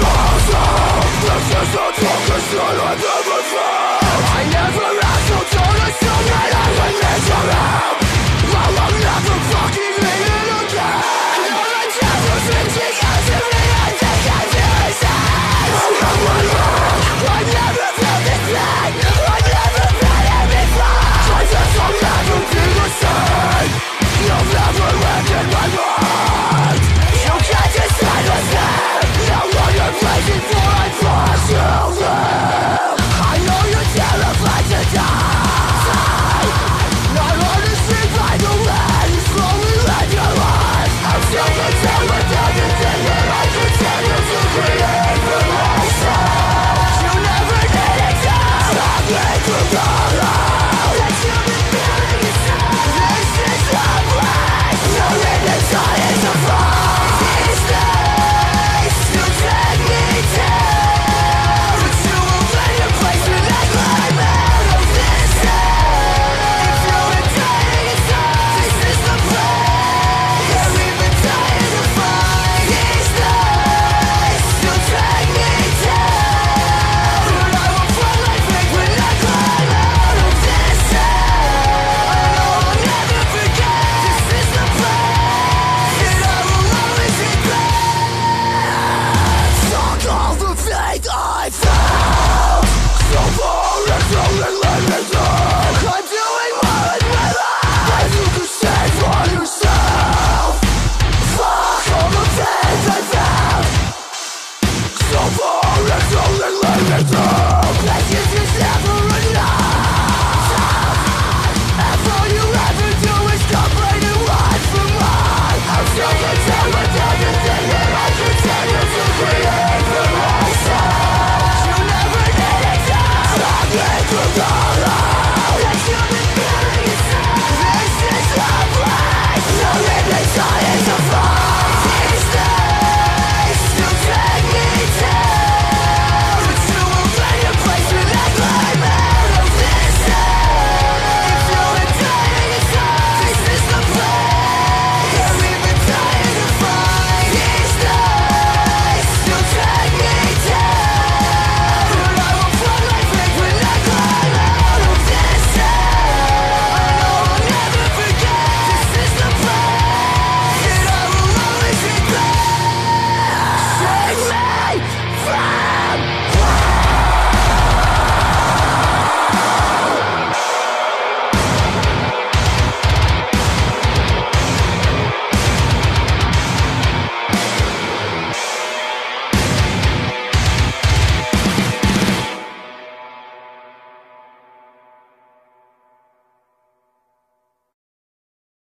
So for it's only limited Let's use this